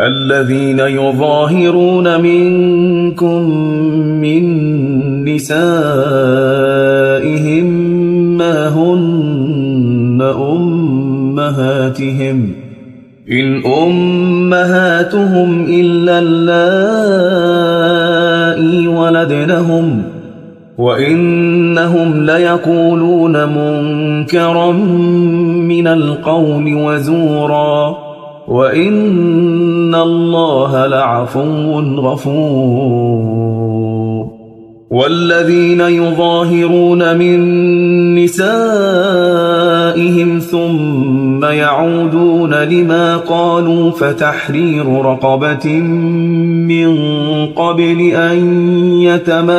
الذين يظاهرون منكم من نسائهم ما هن أمهاتهم. إن أمهاتهم إلا اللائي ولدنهم وإنهم ليقولون منكرا من القول وزورا. وإن الله لعفو غفور. والذين يظاهرون من نسائهم ثم يعودون لما قالوا فتحرير رقبة من قبل أن يتماسا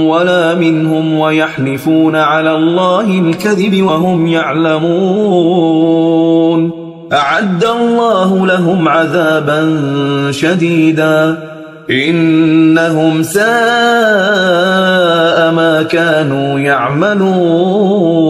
ولا منهم ويحلفون على الله الكذب وهم يعلمون. أعد الله لهم عذابا شديدا. إنهم ساء ما كانوا يعملون.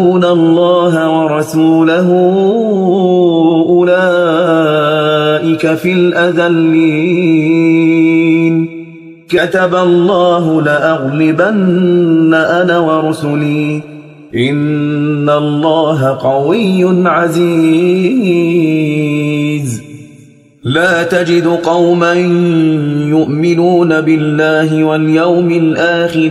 يحادون الله ورسوله أولئك في الأذلين كتب الله لأغلبن أنا ورسلي إن الله قوي عزيز لا تجد قوما يؤمنون بالله واليوم الآخر